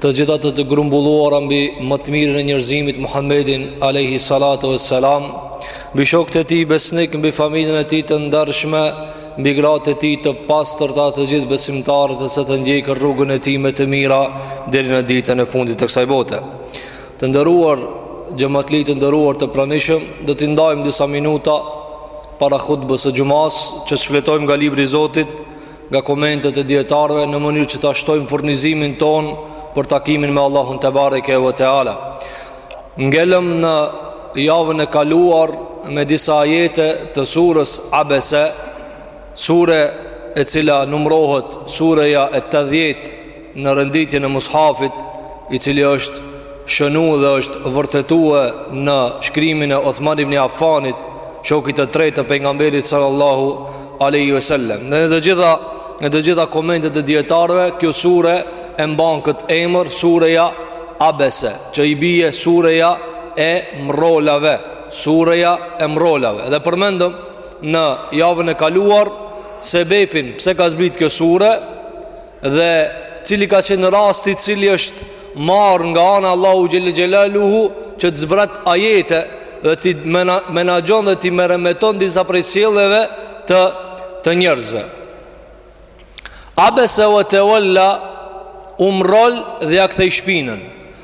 Të gjitha të grumbulluara mbi më të mirën e njerëzimit Muhammedin alayhi salatu wassalam, mbi shokët e tij besnik, mbi familjen e tij të ndershme, mbi gratë e tij të pastërta, të gjithë besimtarët që e ndjekin rrugën e tij me të mira deri në ditën e fundit të kësaj bote. Të nderuar xhamatli të nderuar të pranishëm, do t'i ndajmë disa minuta para hutbës së xumas që t'shfletojmë nga libri i Zotit nga komentet e dijetarëve në mënyrë që ta shtojmë furnizimin tonë për takimin me Allahun tebareke ve teala. Ngelëm në javën e kaluar me disa ajete të surës Abese, sure e cila numërohet sureja e 80 në renditjen e mushafit i cili është shënu dhe është vërtetue në shkrimin e Othman ibni Affanit shokit të tretë të pejgamberit sallallahu aleyhi ve sellem dhe në të gjitha në të gjitha komentet e dijetarëve kjo sure e mban këtë emër sureja abese që i bije sureja e mrrolave sureja e mrrolave dhe përmendëm në javën e kaluar sebepin pse ka zbrit kjo sure Dhe cili ka qenë rasti i cili është marrë nga ana Allahu xhel-le xhelaluhu që të zbret ajete dhe t'i menaxhon dhe t'i meremeton disa prej sjelljeve të, të njerëzve. Abese ve tevella u mrrol dhe ia kthej shpinën.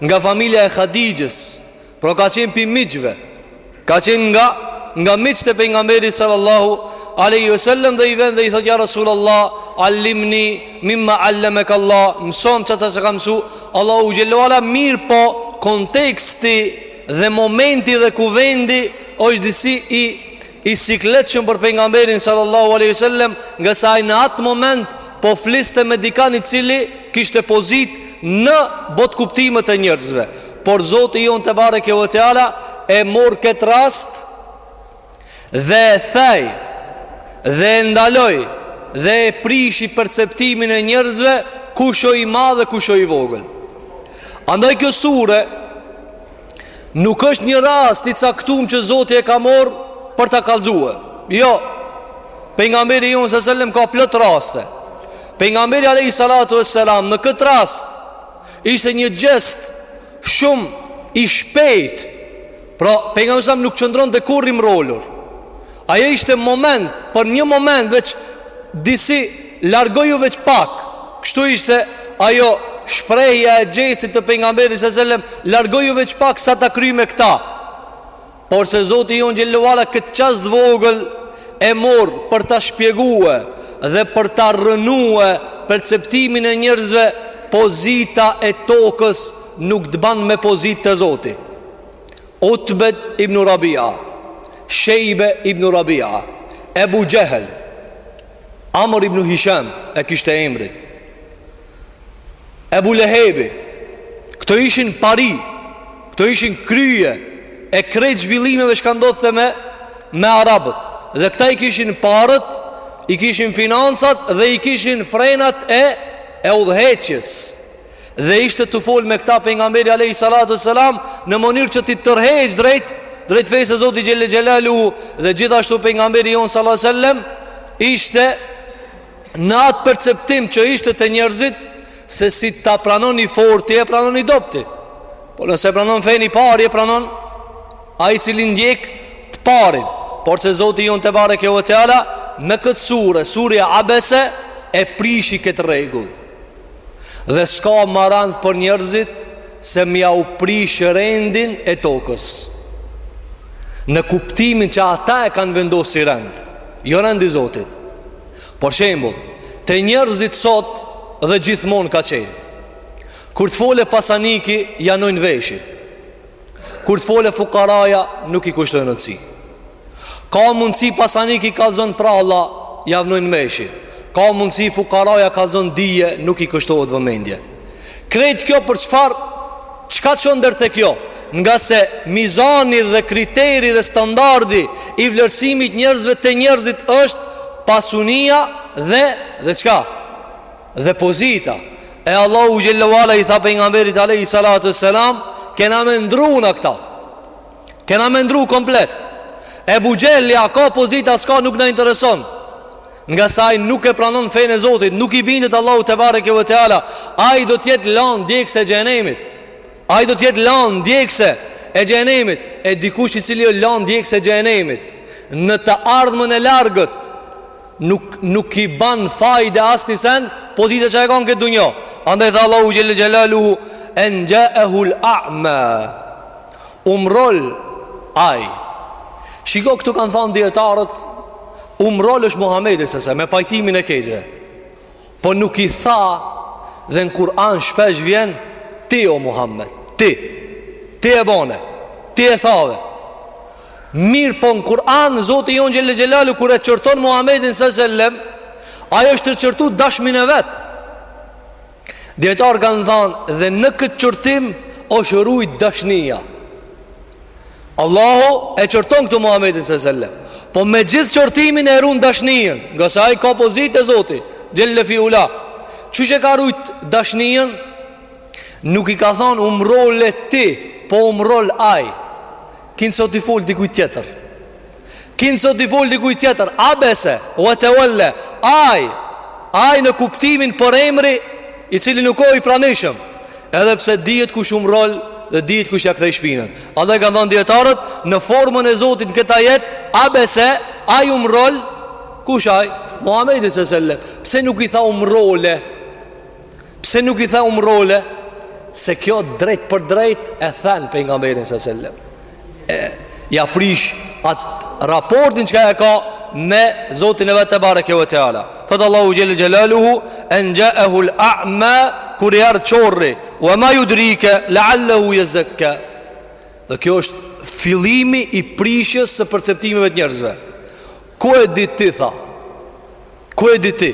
Nga familja e Hadixhes Pra ka qenë pi miqve Ka qenë nga Nga miqët e pejgamberit sallallahu alejhi ve sellem dhe i vjen dhe i thotë Ja Rasul Allah Allimni Mimma allemek Allah Msom ç'ata se ka msu Allahu xhel-le ve ala mirëpo Konteksti dhe momenti dhe kuvendi ishte disi i I sikletshëm për pejgamberin sallallahu alaihi wasallam, ngase ai në atë moment po fliste me dikën i cili kishte pozitë në botëkuptimet e njerëzve. Por Zoti jonë tebareke ve teala e morr kët rast dhe e thej dhe e ndaloi dhe e prishi perceptimin e njerëzve kush o i madh dhe kush o i vogël. Andaj kjo sure Nuk është një rast i caktum që Zoti e ka marrë për ta kallxue. Jo. Pejgamberi jonë selam ka plot raste. Pejgamberi alayhi salatu wassalam në këtë rast ishte një gjest shumë i shpejt. Pra pejgamberi sa nuk qëndronte kurrë i mrrolur. Ajo ishte moment, për një moment veç disi Largoju veç pak. Kështu ishte ajo shprehja e gjestit të pejgamberit sallallahu alajhi wasallam, largoju veç pak sa ta kry me këta. Porse Zoti jonë xhel-le ve ala këtë çast t'vogël e mor për ta shpjegue dhe për ta rrënue perceptimin e njerëzve, pozita e tokës nuk të ban me pozitë te Zoti. Utbe ibn Rabia, Shejbe ibn Rabia, Ebu Xhehel, Amr ibn Hisham e kishte emrin. Ebu Lehebi, këto ishin pari, këto ishin krye e krejt zhvillimeve çka ndodhte me, me Arabët. Dhe këta i kishin paret, i kishin financat dhe i kishin frenat e, e udhëheqjes. Dhe ishte tu fol me këta pejgamberi alejhi salatu selam në mënyrë që t'i tërheqë drejt, drejt fesë së Zotit xhel-le xhelaluhu Dhe gjithashtu pejgamberi jonë salatu selam ishte në atë perceptim që ishte te njerëzit se si ta pranon i forti e pranon i dobti Por nëse pranon fenë i pari e pranon ai i cili ndjek të parin Porse Zoti jonë tebareke ve teala me këtë surë, surja Abese, e prishi këtë rregull Dhe s'ka ma randë për njerëzit se m'jau prish rendin e tokës Në kuptimin që ata e kanë vendos si rend jo rend i Zotit. Për shembull te njerëzit sot dhe gjithmonë ka qenë Kur të folë pasaniki ja vnojnë veshin Kur të folë fukaraja nuk i kushtojnë rëndësi Ka mundësi pasaniki kallzon pralla, ja vnojnë veshin. Ka mundësi fukaraja kallzon dije, nuk i kushtohet vëmendje. Krejt kjo për çfarë, çka çon deri te kjo? Ngase mizani dhe kriteri dhe standardi i vlerësimit t'njerëzve te njerëzit është pasunia dhe dhe çka? Dhe pozita. E Allahu xhel-le ve ala i tha pejgamberit alejhi salatu selam, kena me ndrru na këta. Kena me ndrru komplet. Ebu Xhehli a ka pozitë a s'ka nuk na intereson, ngase ai nuk e pranon fenë e Zotit Nuk i bindet Allahut tebareke ve teala. Ai do t'jetë landë djegëse e xhehenemit. Ai do t'jetë landë djegëse e xhehenemit. E dikush i cili o landë djegëse e xhehenemit në të ardhmen e largët Nuk, nuk i ban fajde asni sen Pozita që e ka n'këtë dunja Andaj tha Allahu xhel-le xhelaluhu En xhaehul a'ma U mrrol ai. Shiko këtu kanë thënë dijetarët, u mrrol është Muhamedi sesa me pajtimin e krejtve. Po nuk i tha dhe në Kur'an shpesh vjen ti o Muhammed, ti. Ti e bone, ti e thave. Mirëpo në Kur'an Zoti jonë xhele xhelaluhu kur e qorton Muhamedin sallallahu alaihi wasallam, ai është tu e qortu dashmin e vet. Dijetarët kanë thanë dhe në këtë qortim është rujt dashnia Allahu e qorton këtu Muhammedin së sellem Po me gjithë qortimin e run dashnijen Ngase ai ka pozitë te Zoti xhele fi ula Qysh e ka rujt dashnijen Nuk i ka thanë u mrrole ti Po u mrrol ai Kinse o tu i folë dikujt tjetër Kinse o tu i folë dikujt tjetër Abese, ve tevela Ai, ai në kuptimin përemri I cili nuk o i pranishëm Edhe pse dihet kush u mrrol Dhe dihet kush ia kthej shpinën Andaj kanë thanë dijetarët Në formën e Zotit në këtë ajet Abese, ai u mrrol Kush ai? Muhammedi së sellem Pse nuk i tha u mrrole? Pse nuk i tha u mrrole Se kjo drejtpërdrejt e then Pejgamberin së sellem e, ia prish atë raportin çka e ka me Zotin e vet tebareke ve teala Thotë Allahu xhele xhelaluhu En xhaehul a'ma kur i ardh qorri Ve ma judrike lealehu jezzekka Dhe kjo është fillimi i prishjes së perceptimeve të njerëzve Ku e di ti tha Ku e di ti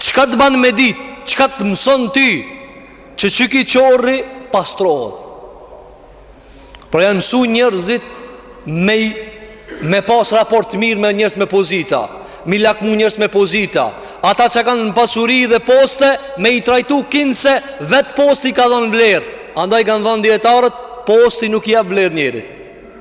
Çka të ban me dit Çka të mëson ty Që qiky qorri pastrohet Pra janë mësu njerëzit Me, me pas raport të mirë me njerëz me pozita M'i lakmu njerëz me pozita Ata që kanë pasuri dhe poste Me i trajtu kinse Vetë posti ka dhonë vlerë Andaj kanë thanë dijetarët Posti nuk i jep vlerë njerit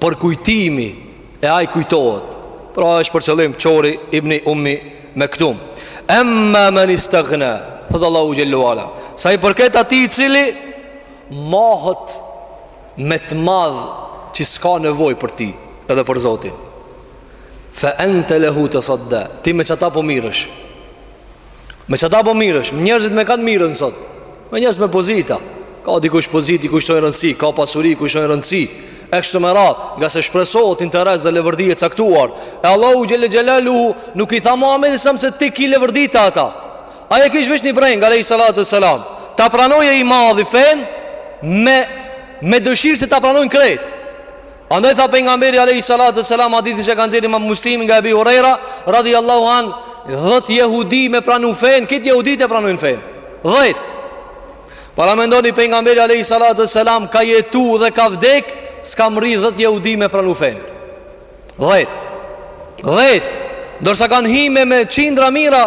Përkujtimi e ai kujtohet. Pra është për qëllim qorri ibn Ummi Maktum. Amma man istaghna, thot Allahu xhele ve ala. Sa i përket atij i cili mahet me të madh që s'ka nevojë për ti edhe për Zotin. Fa anta lahu tasadda. Ti me qata po mirresh. Me qata po mirresh Njerëzit me kan mirren sot Me njerëz me pozita Ka dikush pozitë, i kushtojnë rëndësi Ka pasuri, i kushtojnë rëndësi E kështu me radhë Ngase shpresohet interes dhe leverdi e caktuar E Allahu xhele xhelaluhu Nuk i tha Muhammedit selam se ti ki leverdi te ata Ai e kish veç një brengë Alejhi salatu ve selam Ta pranojë i madhi fenë Me, me dëshirë se ta pranojnë krejt Andaj tha pejgamberi alayhi salatu selam hadithin që ka nxjerrë Imam Muslimi nga Abi Huraira radhiyallahu an, dhet jehudi me pranu fen, krejt jehudit e pranojnë fen. Dhet. Paramendoni pejgamberi alayhi salatu selam ka jetu dhe ka vdek, s'ka mrri dhet jehudi me pranu fen. Dhet. Dhet. Ndërsa kanë hi me qindra mija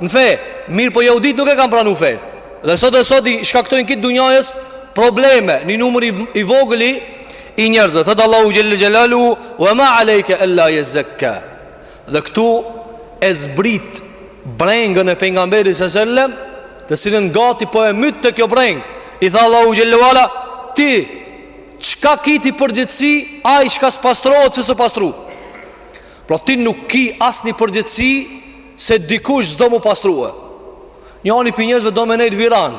në fe, mirëpo jehudit nuk e kanë pranu fen. Dhe sot e sot i shkaktojnë krejt dunjas probleme, një numër i, i vogël i I njerëzve, thotë Allahu xhel-le xhelaluhu, ue ma alejke el-la jezzekka. Dhe këtu e zbrit brengën e pejgamberit alejhi selam, të cilin gati po e mytte kjo brengë. I tha Allahu xhel-le ue ala, ti, çka ki ti përgjigjësi, ai çka s'pastrohet, se s'u pastru. Pra ti nuk ki asnjë përgjigjësi, se dikush s'do m'u pastrue. Njani prej njerëzve do me nejtë viranë,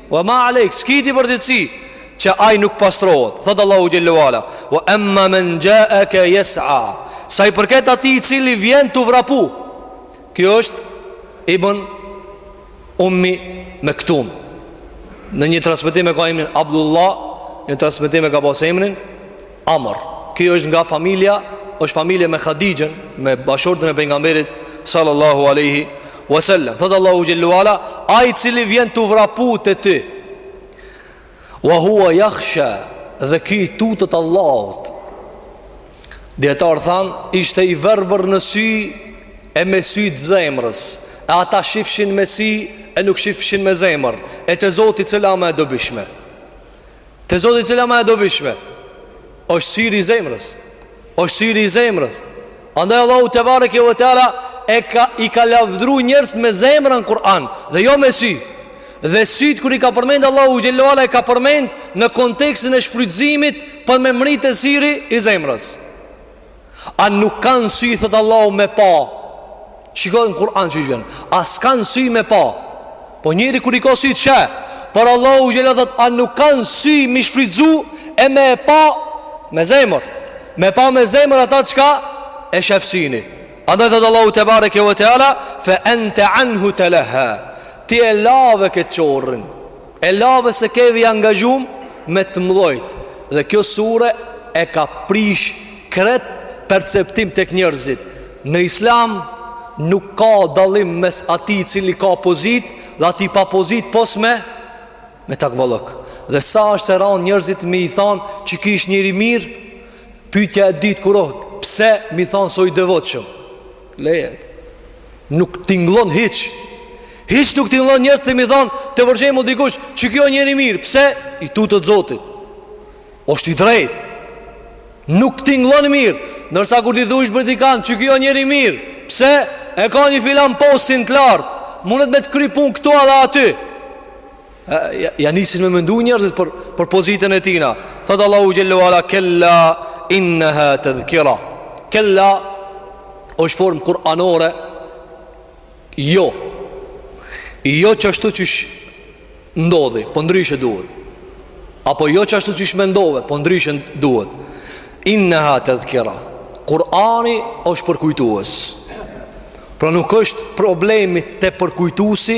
Wa ma alejk, s'ki ti përgjigjësi Që ai nuk pastrohet Thotë Allahu xhel-le ue ala Wa emma men xhaeke jes'a Sa i përket atij i cili vjen tu vrapu Ky është Ibn Ummi Mektum Në një transmitim e ka emrin Abdullah Një transmitim e ka pas emrin Amr. Ky është nga familja, është familje me Hatixhen, me bashkëshortën e pejgamberit sallallahu alaihi wasallam. Thot Allahu xhel-le ue ala, ai i cili vjen tu vrapu te ty. Wa huwa yakhsha dhe ky i tutët Allahut. Dijetarët thanë, ishte i verbër në sy e me sy të zemrës. E ata shifshin me sy e nuk shifshin me zemër. E te Zoti cila ma e dobishme. Te zoti cila ma e dobishme është syri i zemrës është syri i zemrës Andaj Allahu tebareke ue teala e ka, I ka lafdru njerëzit me zemër n'Kur'an Dhe jo me sy Dhe sytë kur i ka përmend Allahu xhel-le ue ala e ka përmend Në kontekstin e shfrytëzimit për me mrri te syri i zemrës A nuk kanë sy, thotë Allahu, me pa? Shikoni në Kur'an qysh vjen. A s'kanë sy me pa? Po njeri kur i ka sytë sheh, por Allahu xhel-le thotë, a nuk kanë sy m'i shfrytzu e me e pa me zemër? Me pa me zemër ata çka e shef syni. Andaj thotë Allahu tebareke ue teala, fe ente anhu telehha. Ti e lave këtë qorrin. E lave se keve i angazhum me të mdhajt Dhe kjo sure e ka prish krejt perceptimet tek njerëzit Në islam nuk ka dallim mes atij cili ka pozitë Dhe atij pa pozitë pos me Me takvallëk Dhe sa është e randë njerëzit me i thanë që kish njëri mirë Pytja e dytë ku rron Se me i thanë sa i devotshëm Leje Nuk tingllon hiç Hiç nuk tingllon njerëzit me i than për shembull dikush Që ky o njeri i mirë Pse? I tutet Zotit Oshtë i drejt Nuk tingllon mirë Ndërsa kur t'i thush për dikan Që ky o njeri i mirë Pse? E ka një filan postin të lartë Mundet me të kry punë këtu edhe aty Ja nisin me mendu njerëzit për, për pozitën e tina Thotë Allahu xhel-le ve ala Kella inneha tedhkira Kella është formë kuranore Jo Jo qashtu qysh ndodhi Po ndryshe duhet Apo jo qashtu qysh mendove Po ndryshe duhet Inneha tedhkira Kurani është përkujtues Pra nuk është problemi te përkujtuesi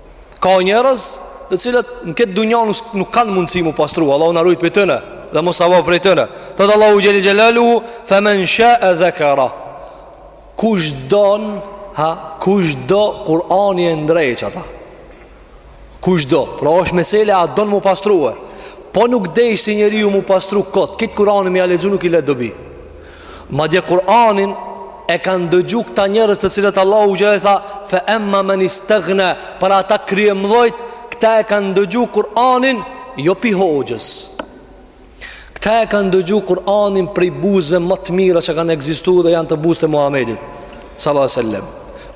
Ka njerëz të cilët në këtë dunja nuk kanë mundësi mu pastru Allahu na rujt prej tyne dhe mos na baft prej tyne Thotë Allahu xhel-le xhelaluhu Femen shae dhekera Kush don ha, Kush do Kurani e ndreq ata Kush do Pra është mesele a don mu pastrue Po nuk deshi njeriu mu pastru kot Kët Kuranin me ja lexu nuk i le dobi Madje Kur'anin e kanë dëgju këta njerëz të cilët Allahu xhel-le tha Fe emma men istagna Për ata kryemdhojt Këta e kanë dëgju Kur'anin Jo pi hoxhës Këta e kanë dëgju Kur'anin Prej buzëve ma të mira që kanë ekzistu Dhe janë te buzët e Muhammedit salallahu alejhi ve sellem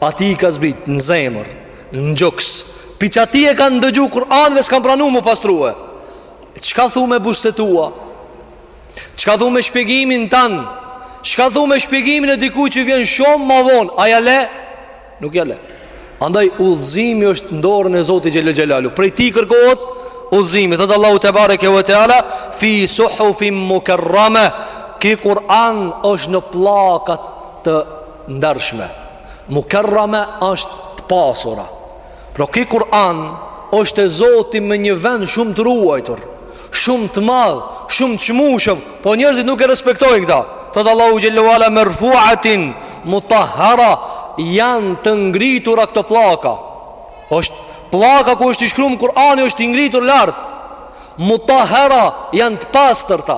Atij i ka zbrit në zemër Në gjoks Pi qatij e kanë dëgju Kur'anin Dhe s'kanë pranu m'u pastrue Çka thu me buzët e tua Çka thu me shpjegimin tand Çka thu me shpjegimin e dikujt që vjen shumë ma vonë A ja le? Nuk ja le Andaj udhëzimi është n'dorën e Zotit xhel-le xhelaluhu Prej tij kërkohet udhëzimi Thotë Allahu tebareke ve teala Fi suhufin mukerrame Ki Kur'an është në pllakat të ndershme Mukerrame është të pasura Pra ki Kur'an është te Zoti me një vend shumë të ruajtur, shumë të madh, shumë të çmueshëm, po njerëzit nuk e respektojnë këta. Thot Allahu xhel-le ve ala marfu'atin mutahhara janë të ngritura këto pllaka. Është pllaka ku është i shkrum Kur'ani është i ngritur lart. Mutahhara janë të pastërta.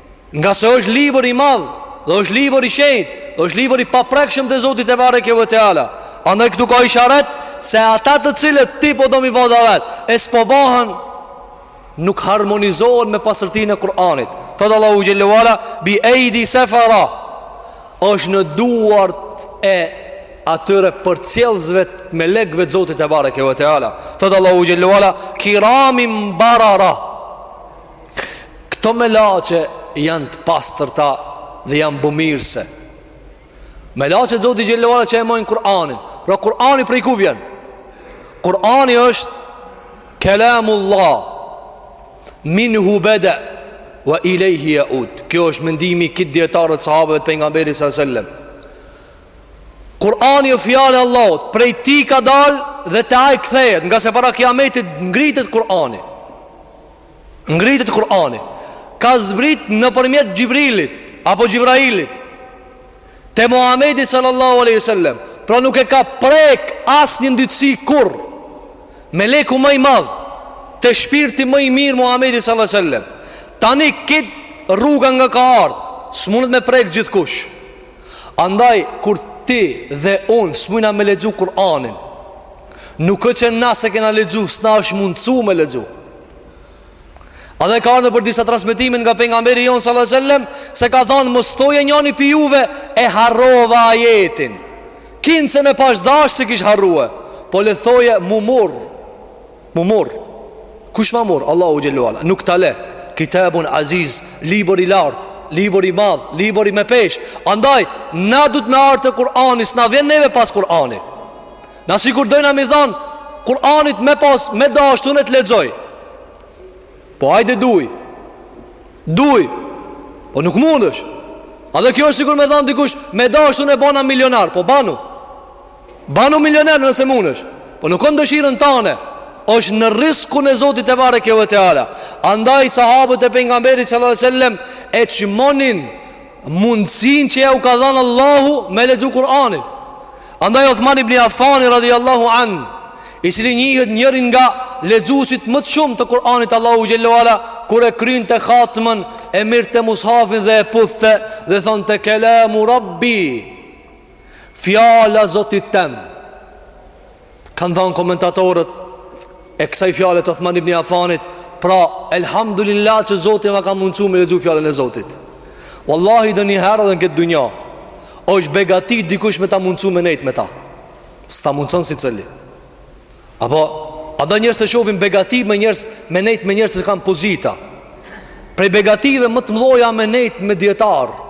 Ngase është libër i madh dhe është libër i shenjtë dhe është libër i paprekshëm te Zoti tebareke ve teala. Andaj këtu ka isharet se ata të cilët ti po do me i ba davet, e s'po bahen nuk harmonizohen me pastërtinë e Kur'anit. Thot Allahu xhel-le ve ala bi ejdi sefara. Është në duart e atyre përcjellësve melekëve të Zotit tebareke ve teala. Thotë Allahu xhel-le ve ala, kiramin barara, Këto melaqe janë të pastërta dhe janë bëmirëse. Melaqet e Zotit xhele ue ala që e mojnë Kur'anin. Pra Kur'ani prej ku vjen? Kur'ani është Kelamullah Minhu bede wa ilejhi jeud Kjo është mendimi i krejt dijetarëve sahabëve të pejgamberit sallallahu aleyhi sellem Kur'ani o fjala e Allahut Prej tij ka dal dhe te ai kthehet Ngase para kiametit ngritet Kur'ani Ngritet Kur'ani Ka zbrit nëpërmjet Xhibrilit Apo Xhibrailit Te Muhamedi sallallahu aleyhi sallem Pra nuk e ka prek Asnjë ndytësi kurrë Meleku më i madh Te shpirti më i mirë Muhamedi sallallahu aleyhi sallem Tani krejt rruga nga ka ardh S'mundet me prek gjithkush Andaj kur ti dhe unë S'mujna me lexu Kur'anin Nuk ë që na s'e kena lexu, s'na është mundësu me lexu. Edhe ka nëpër disa transmetime nga pejgamberi jonë sallallahu aleyhi sellem, se ka thonë mos thojë njani prej juve e harrova ajetin. Kinse me pas dasht s'e kisha harru, po le thojë m'u murr, m'u murr. Kush ma murr? Allahu xhele ue ala, nuk ta le, kitabun aziz, libër i lartë, libër i madh, libër i me peshë. Andaj, na duhet me ardh te Kur'ani, s'na vjen neve pas Kur'ani. Na sikur dojna m'i than Kur'anit me pas me dasht unë të lexoj. Po hajde duj. Duj. Po nuk mundesh. Edhe kjo është sikur me than dikush me dasht unë e bona milionar, po banu. Banu milionar nëse mundesh. Po nuk o në dëshirën tane. Është në riskun e Zotit tebareke ve teala. Andaj sahabët e pejgamberit sallallahu alajhi wasallam e çmonin mundësinë që jau ka dhënë Allahu me lexu Kur'anin. Andaj Uthman ibn Affan radhiyallahu anh, i cili njihet njëri nga lexuesit më të shumë të Kur'anit Allahu xhele ue ala, kur e krynte khatmën e mirte mushafin dhe e puthte dhe thonte kelamu rabbi. Fjala e Zotit tem. Kanë thanë komentatorët E kësaj fjale të Othman ibn Afanit Pra, elhamdulillah që Zoti Ma ka mundësu me lexu fjalën e Zotit Wallahi ndonjëherë edhe në këtë dunja Osht begati dikush me ta mundësu me nejt me ta S'ta mundëson secili Apo, ka do njerëz e shofin begati me njerëz Me nejt me njerëz që kanë pozita Prej begative më të mdhoja me nejt me dijetarë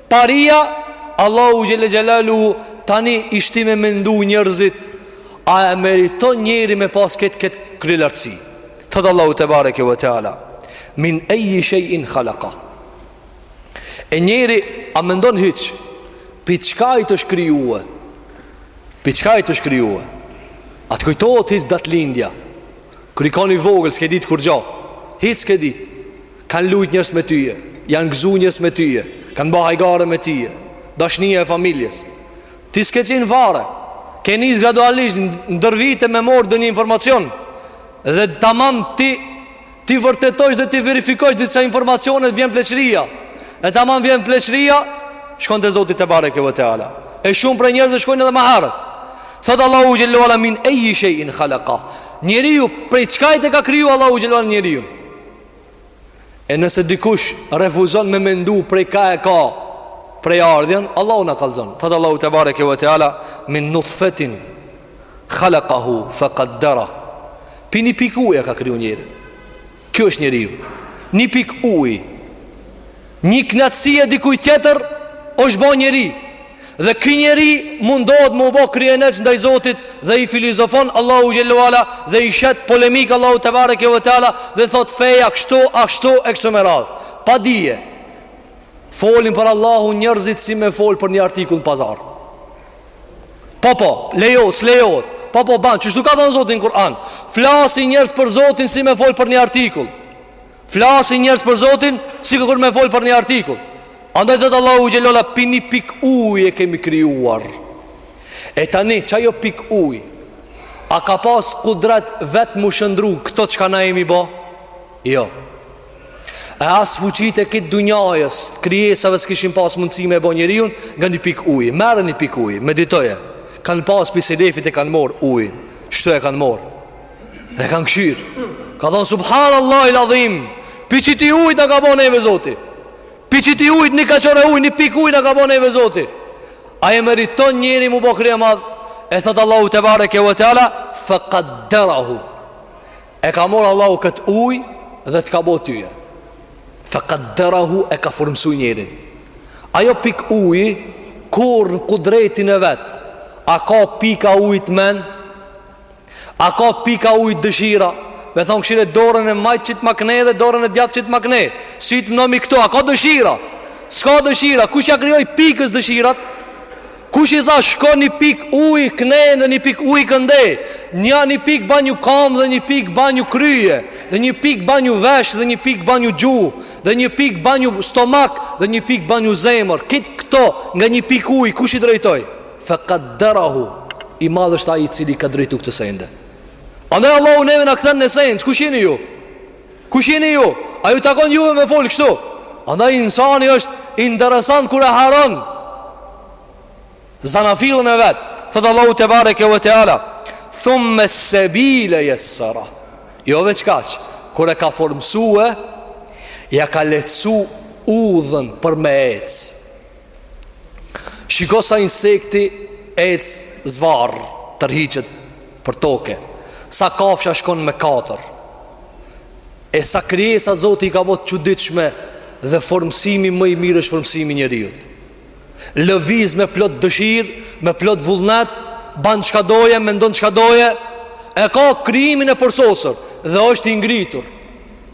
Paria, Allahu xhel-le xhelaluhu tani i shtin me mendu njërzit, a e meriton njeri me pas këtë këtë kryelartësi. Thotë Allahu tebareke ve teala, min eji shej in khalaka. E njeri, a mendon hiç, pi çka je kriju, pi çka je kriju, a të kujtohet hiç datëlindja, kur je kan i vogël, s'ke ditë kurgjo, hiç s'ke ditë, Kanë lujt njerëz me tyje Janë gëzu njerëz me tyje Kanë ba hajgare me tyje Dashnia e familjes Ti s'ke qinë fare Ke nis gradualisht ndër vite me marrë donjë informacion Dhe tamam t'i T'i vërtetojsh dhe t'i verifikojsh Disa informacione vjen pleqëria E tamam vjen pleqëria Shkon te zoti tebareke ve teala E shumë prej njerëzve shkojnë edhe ma herët Thotë Allahu xhel-le ve ala min eji shejin khalaka Njeriun prej çkajt e ka kriju Allahu xhel-le ve ala njeriun E nëse dikush refuzon me mendu prej ka e ka prejardhjen, Allahu na kallzon. Thot Allahu tebareke ve teala min nutfatin khalaqahu faqaddara. Pi një pikë uji e ka kriju njerin. Kjo është njeriu. Një pikë uji. Një kënaqësi e dikujt tjetër është bo njeri. Dhe ky njeri mundohet me u bo kryenec ndaj Zotit dhe i filozofon Allahu xhel-le ve ala dhe i shet polemikë Allahu tebareke ve teala dhe thot feja kështu ashtu e kështu me radhë. Pa dije. Folin për Allahu njerëzit si me fol për një artikull në pazar. Po po, lejohet, s'lejohet. Po po, ban, shtu ka thënë Zoti në Kur'an? Flasin njerëz për Zotin si me fol për një artikull. Flasin njerëz për Zotin sikur me fol për një artikull. Andaj thot Allahu xhel-le ve ala pi një pikë ujë e kemi krijuar. E tani qajo pikë ujë a ka pas kudret vet m'u shëndru këto çka na jemi bë? Jo. E as fuqit e këtë dunjajës Krijesave s'kishin pas mundësi me bo njëriun Nga një pikë ujë Merre një pikë ujë Meditoje Kanë pas pi selefit e kanë marrë ujin Shtu e kanë marrë Dhe e kanë kqyr Kanë thonë subhanallahil adhim Pi qiti ujt na ka bo neve zoti Pi qiti ujt një ka qore ujt Një pikë ujt na ka bo neve zoti A e meriton njeri m'u bo kryemadh E thotë Allahu tebareke ve teala Fe kadderahu E ka marrë Allahu këtë uj Dhe të ka bo tyje Fe kadderahu e ka formësu njerin Ajo pikë uj Kur në kudretin e vet A ka pika ujit mend A ka pika ujit dëshira? Me thonë këqyre dorën e majtë qitma kne dhe dorën e djathtë qitma kne Sytë vnomi këtu, a ka dëshira? S'ka dëshira, kush ia krijoi pikës dëshirat? Kush i tha shko një pik uj këne dhe një pik uj kënde Nja një pik banju kam dhe një pik banju krye Dhe një pik banju vesh dhe një pik banju gjuhë Dhe një pik banju stomak dhe një pik banju zemër Gjithë këto nga një pik uj, kush i drejtoi? Fe kadderahu I madh është ai i cili i ka drejtu këto sende Andaj Allahu neve na kthen në sendë Kush jeni ju? Kush jeni ju? A ju takon juve me folë kështu? Andaj insani është interesant kur e harron zanafillën e vet Thotë Allahu tebareke ve teala Thumme sebile jessera Jo veç kaq Kur e ka formësue Ia ka lehtësu udhën për me ecë Shiko sa insekti ec zvarr, tërhiqet për toke. Sa kafsha shkon me katër. E sa krijesa Zoti i ka bo t'çuditshme dhe formësimi më i mirë është formësimi i njeriut. Lëviz me plot dëshirë, me plot vullnet, ban çka doje, mendon çka doje, e ka krijimin e përsosur dhe është i ngritur.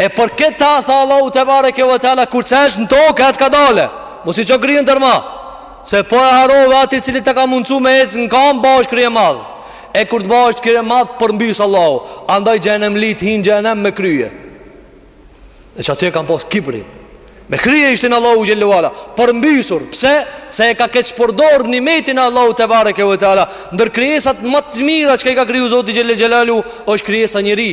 E për këtë ta tha Allahu tebareke ve teala Kur t'ecësh në tokë ec kadale Mu si që grijën dërma Se po e harrove atë i cili të ka mundësu me ecë në kam Bahesh kryemadh E kur të bahesh kryemadh përmbys Allahu Andaj xhehenemlitë hijnë xhehenem me krye E që aty e kanë pas kibrin Me krye i shtin Allahu xhelle ve ala Përmbysur Pse se e ka keqpërdor nimetin e Allahut tebareke ve teala Ndër krijesat më të mira që ka i ka kriju Zoti xhelle xhelaluhu është krijesa njeri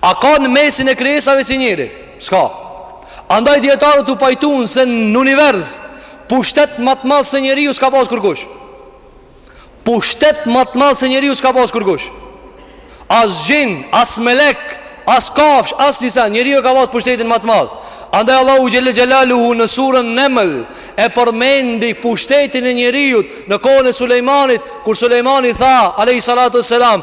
A ka në mesin e krijesave si njeri? S'ka. Andaj dijetarët u pajtuan se në univers pushtet ma të madh se njeriu s'ka pas kurkush. Pushtet ma të madh se njeriu s'ka pas kurkush. As xhin, as melek, as kafsh, asnji sa njeriu ka pas pushtetin ma të madh. Andaj Allahu xhelle xhelaluhu në surën Neml e përmendi pushtetin e njeriut në kohën e Sulejmanit, kur Sulejmani tha, alejhi salatu selam,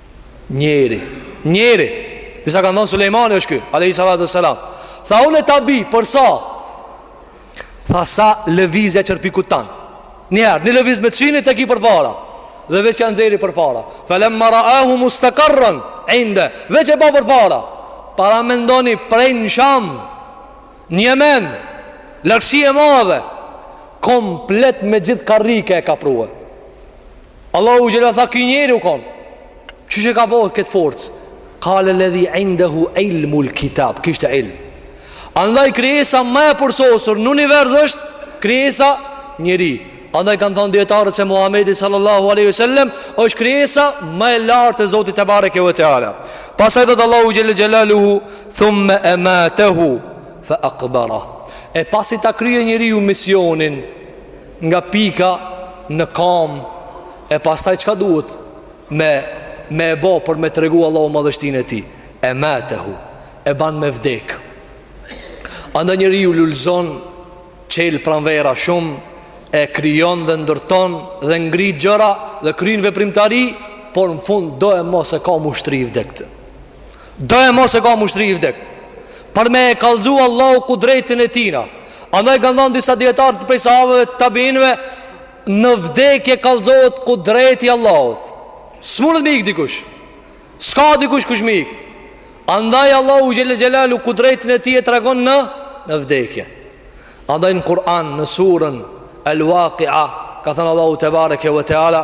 Njeri Njeri Disa kanë thonë Sulejmani është ky Alejhi Salatu Selam Tha unë e ta bi Për sa Tha sa lëvizja qerpikut tan Njëherë Një lëviz me të qinit e ki përpara Dhe veç ja nxerri përpara Felemma raahu mustakarran Inde Veç e pa përpara Paramendoni prej në Sham n'Jemen Largësi e madhe Komplet me gjithë karrike e ka prue Allahu xhel-le tha ky njeri u kon Qysh e ka bo këtë forcë Kale ledhi indehu ilmul kitab Kishte ilm Andaj krijesa më e përsosur në univers është krijesa njeri Andaj kanë thonë dijetarët se Muhammedi sallallahu aleyhi sallem është krijesa më e lartë e Zotit tebareke ve teala Pastaj thotë Allahu xhel-le xhelaluhu Thumme ematehu Fe akbara E pasi ta krye njeriu misionin Nga pika në kam E pastaj çka duhet me, me e bo Për me tregu Allahu madhështinë e tij Ematehu E ban me vdek Andaj njeriu lulëzon Çel pranvera shumë E krijon dhe ndërton Dhe ngrit gjëra Dhe kryen veprimtari Por në fund do e mos e ka m'u shtri i vdektë Do e mos e ka m'u shtri i vdekt Për me e kallzu Allahu kudretin e tijna Andaj kanë thanë disa dijetarë të prej sahabëve të tabiinve Në vdekje kallzohet kudreti i Allahut S'mundet me ik dikush S'ka dikush ku me ik Andaj Allahu xhel-le xhelaluhu kudretin e tij e tregon në Në vdekje Andaj në Kur'an në surën El Waqi'a Ka thënë Allahu tebareke ve teala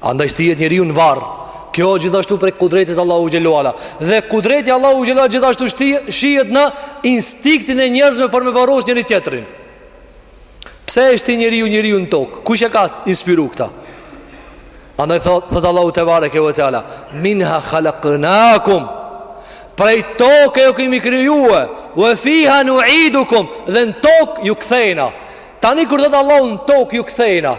Andaj shtihet njeriu në varr Kjo gjithashtu prej kudretit Allahut xhel-le ve ala Dhe kudreti i Allahut xhel-le ve ala gjithashtu shti, shihet në instinktin e njerëzve për me varros njëri-tjetrin Pse e shti njeriu njeriun në tokë? Kush e ka inspiru këta? Andaj thotë thot Allahu tebareke ve teala Minha khalaknakum Prej toke ju kemi kriju Ve fiha nuidukum Dhe në tokë ju kthejna Tani kur thotë Allahu në tokë ju kthejna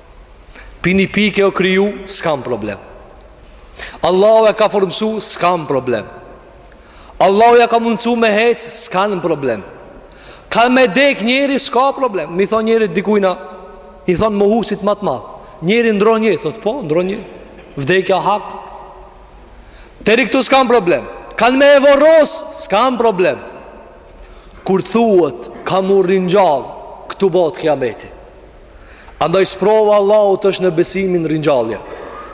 Pi ni pike o kriju, s'kam problem Allahu e ka formësu, s'kam problem Allahu ja ka mundësu me hec, s'kam problem Ka me dek njeri, s'ka problem M'i thonë njeri dikujna I thonë mohusit ma t'madh Njeri ndrron jetë, thotë po, ndrron jetë Vdekja hak Deri këtu s'kam problem Kanë me e vorros, s'kam problem Kur thuhet, ka m'u ringjallë Këtu bohet kijameti Andaj sprova Allahut është në besimin n'ringjallje.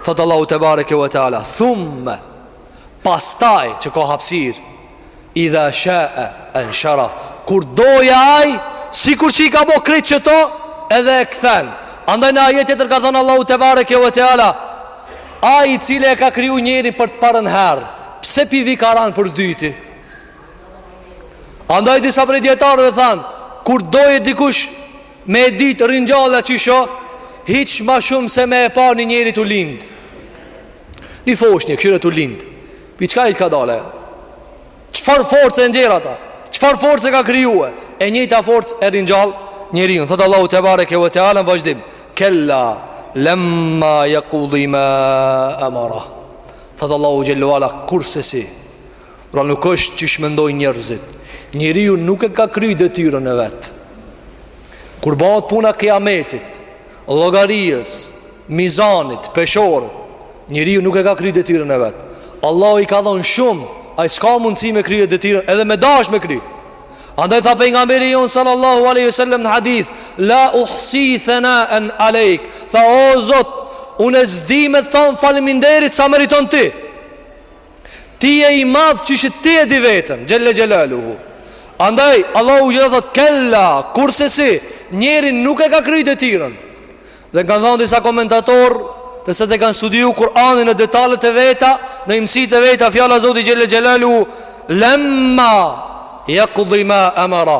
Thotë Allahu tebareke ve teala, thumme, pastaj që ka hapsir, idha shae enshera, kur dojë ai, sikur që i ka bo krejt qëto, edhe e kthen. Andaj në ajet tjetër ka thonë Allahu tebareke ve teala, ai i cili e ka kriju njerin për të parën herë, pse p'i vi ka ranë për s'dyti? Andaj disa prej dijetarëve thanë, kur doje dikush Me e ditë ringjallja qysh o Hiq ma shumë se me e pa një njeri tu lind Një foshnje kshyre tu lind Pi çka i ka dale Çfarë force e nxjerr ata Çfarë force e ka krijue E njëjta forcë e ringjall njeriun Thotë Allahu tebareke ve teala n'vazhdim Kella Lemma jakdi ma emera Thotë Allahu xhelle ve ala Kursesi Pra nuk është qysh mendojnë njerëzit Njeriu nuk e ka kry detyrën e vet Kur bëhet puna kiametit Llogarisë Mizanit, peshores Njeriu nuk e ka kry detyrën e vet Allahu i ka dhonë shumë Ai s'ka mundësi me kry detyrën Edhe me dash me kry Andaj tha pejgamberi jonë sallallahu aleyhi sallam në hadith La uhsi thena en alejk Tha o zot Unë s'di me t'thonë faliminderit sa meriton ti Ti je i madh qysh ti e di veten Xhelle Xhelaluhu Andaj Allahu xhelle thot Kella Kursesi Njeriu nuk e ka kry detyrën Dhe kanë thënë disa komentator Të cilët e kanë studiu Kur'anin në detalet e veta Në imtësitë e veta Fjala Zotit Xhelle Xhelaluhu Lemma jakdi ma emera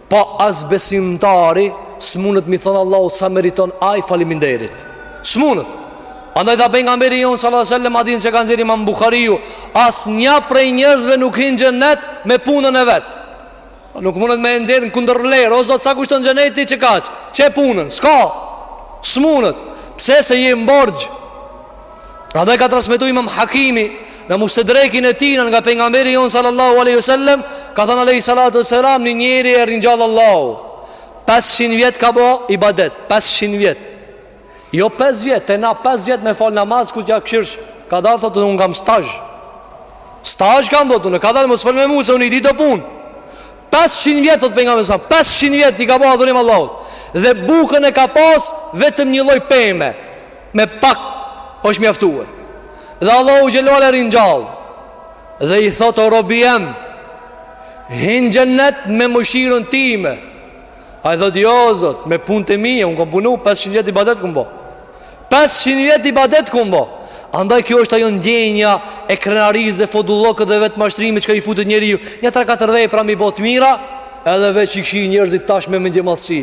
Po as besimtari s'munet me i thon Allahut sa meriton ai faliminderit. S'munet. Andaj tha pejgamberi jon sallallahu alaihi wasallam hadithin që ka nxjerr Imam Buhariu, asnja prej njerëzve nuk hin xhenet me punën e vet. Po nuk mundet me nxjerr një kundërvlerë, o Zot sa kushton xheneti qe kaq? Qe punën, s'ka. S'munet. Pse se jem borxh? Andaj ka transmetu Imam Hakimi në Mustedrekin e tij nga pejgamberi jon sallallahu alaihi wasallam, ka thënë alaihi salatu wassalam një njeri e ringjall Allahu. 500 vjet ka bo ibadet, 500 vjet. Jo 5 vjet, te na 5 vjet me fal namaz kur ta kshyrsh. Kadal thotë un kam stazh. Stazh kam thotë unë, kadal mos fol me mu se unë i di këto punë. 500 vjet thotë pejgamberi sa, 500 vjet i ka bo adhurim Allahut. Dhe bukën e ka pas vetëm një lloj peme. Me pak është mjaftuar. Dhe Allahu xhelle ve ala e ringjall. Dhe i thot o robi jem hin xhennet me mëshirën time. Ai thot jo Zot, me punët e mia, un kam punu 500 vjet ibadet kum bo. 500 vjet ibadet kum bo. Andaj kjo është ajo ndjenja e krenarisë dhe fodullëkut dhe vetëmashtrimit çka i futet njeriut Nja tri katër vepra me i bo t'mira edhe veç i kshyr njerëzit tash me mendjemadhësi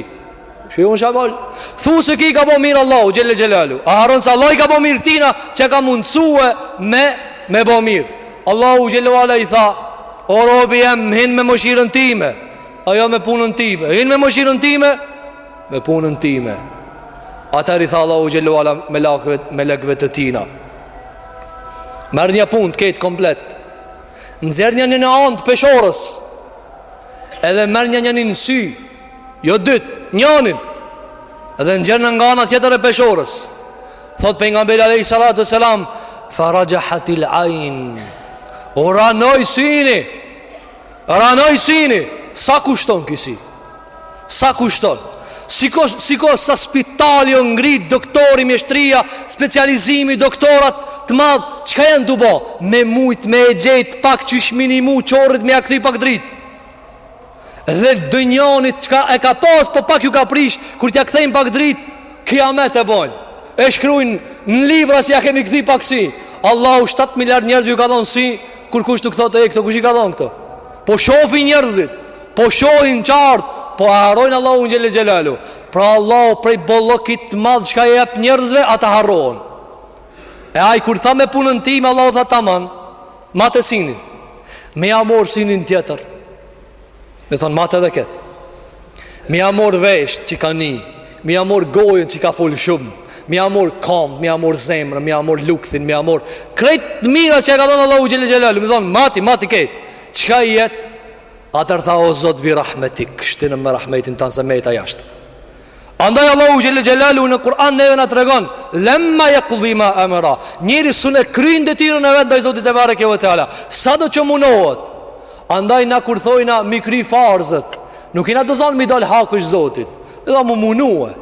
Shih unë shë bërë Thu se ky i ka bo mirë Allahut Xhelle xhelaluhu Ai harron se Allahu i ka bo mirë tina Që ka mundësue me Me bo mirë Allahu xhelle ve ala i tha O robi jem hin me mëshirën time Ai jo me punën time Hin me mëshirën time Me punën time Atëherë i tha Allahu xhelle ve ala Melaqve, melaqve të tina Merrnja punët krejt komplet Nxerrni n'njanën anë t'peshores Edhe merrjani njanin sy Jo dytë, njanin Edhe në gjërë nga ana tjetër e peshorës Thot Pejgamberi alejhi salatu ve selam Fe raxhahatil ajn U ranoj syni Ranoj syni Sa kushton ky sy Sa kushton Shiko, shiko sa spitali o ngrit Doktori, mjeshtria, specializimi Doktorat të madh Çka janë tu bo Me mujt, me e gjejt Pak qysh me i nimu qorrit me ja kthy pak dritë Dhe ndonjanit çka e ka pas Po pak ju ka prish Kur t'ja kthejnë pak dritë Kijamet e bojnë E shkrujnë në libra si ja kemi kthy pak sy Allahu 7 miliard njerëzve ju ka dhonë sy Kurkush nuk thotë e këto kush i ka dhonë këto Po shohin njerëzit Po shohin qartë Po e harrojnë Allahun xhelle xhelaluhu Pra Allahu prej bollokit madh Çka jep njerëzve ata harrojnë E aj kur tha me punën time Allahu tha taman Mate synin Me ja morë synin tjetër Me thonë mate edhe ketë Me ja morë veshtë që ka ni Me ja morë gojën që ka fol shumë Me ja morë kamtë Me ja morë zemrën Me ja morë lukthin Me ja morë Krejt të mirat që e ka dhonë Allahu xhelle xhelaluhu Me thonë mati mati ketë Çka i jet Atëherë tha o Zot bi rahmetik Shtinëm me rahmetin tand se meta jashtë Andaj Allahu xhelle xhelaluhu në Kur'an neve na tregon lemma jakdi ma emerah. Njeri sun e kryen detyrën e vet ndaj Zotit tebareke ve teala. Sado që munohet. Andaj na kur thojna mi kry farzet, nuk jena tu thon mi dal hakësh Zotit. Dhe do mu munue.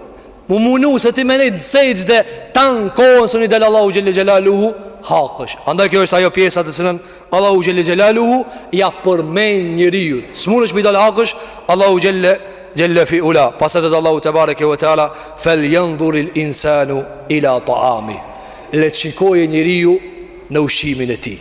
Mu munu se ti me nejtë në sexhde tan kohën sun i del Allahut xhelle xhelaluhu hakësh Andaj kjo është ajo pjesa të cilën Allahu xhelle xhelaluhu ja përmend njeriut. S'munesh mi dal hakësh Allahut xhelle fi ula. Pastaj thotë Allahu tebareke ve teala fel jendhuril insanu ila ta'amih. Le të shikojë njeriu në ushqimin e tij.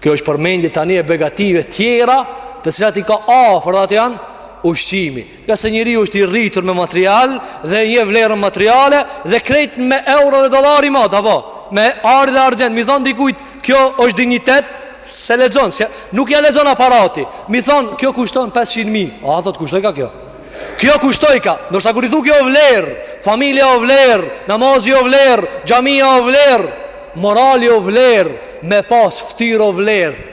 Kjo është përmendje tani e begative tjera të cilat i ka afër dhe ato janë ushqimi. Ngase njeriu është i rritur me material Dhe njeh vlerën materiale Dhe krejt me euro dhe dollarë i mat Apo me ar dhe argjend Mi thonë dikujt kjo është dinjitet S'e lexon se Nuk ja lexon aparati Mi thonë kjo kushton 500.000 A thot kushtojka kjo Kjo kushtojka Ndërsa kur i thu kjo vlerë Familja o vlerë Namazi o vlerë Xhamia o vlerë Morali o vlerë Me pas ftyrë o vlerë